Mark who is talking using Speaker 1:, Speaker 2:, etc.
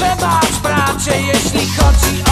Speaker 1: Przebacz bracie, jeśli chodzi o